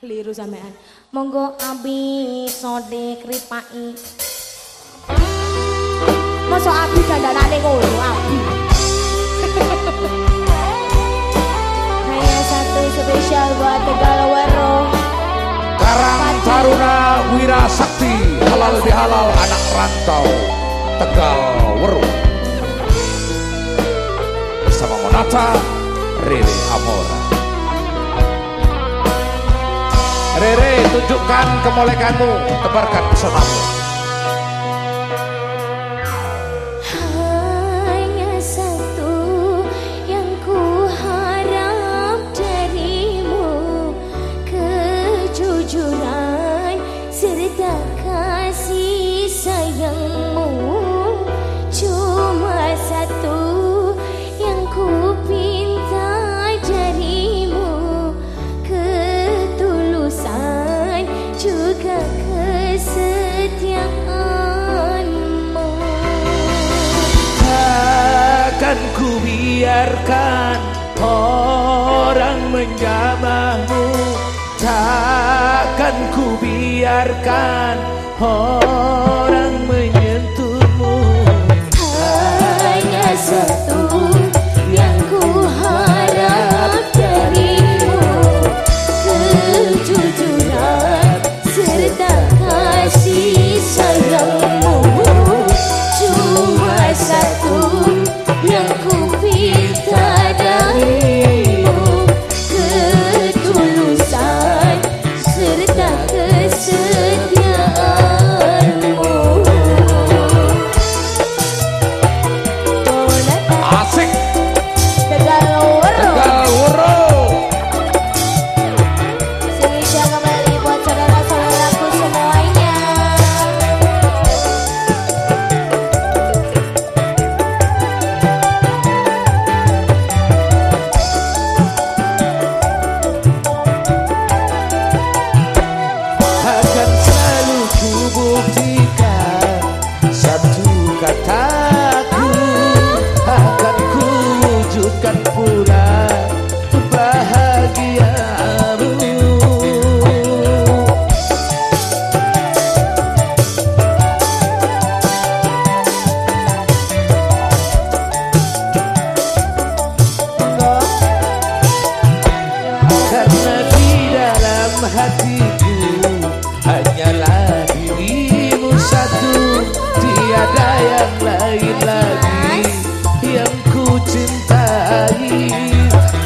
Keliru sampean. Monggo abi sode kripai. Masa abi dandanane ngono abi. Hanya satu spesial buat Tegal Wero. Karang Taruna Wira Sakti halal bihalal anak rantau Tegal Weru bersama Monata Rere Amora. Rere tunjukkan kemolekanmu tebarkan pesonamu biarkan orang menjamahmu Takkan ku biarkan orang menyentuhmu. Hanya satu yang ku harap Kejujuran serta kasih 아, hatiku. Hanyalah dirimu satu tiada yang lain lagi yang ku cintai.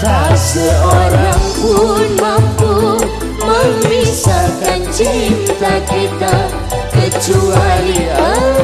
Tak seorang pun mampu memisahkan cinta kita kecuali engkau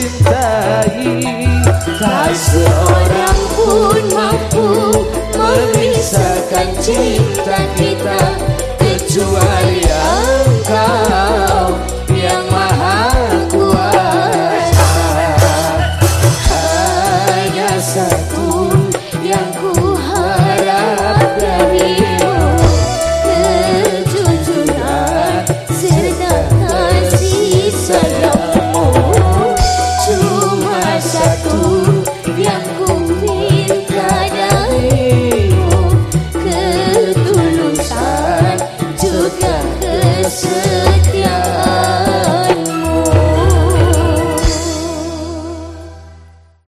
cintai Tak seorang pun mampu Memisahkan cinta kita Kecuali engkau Yang maha kuasa. Satu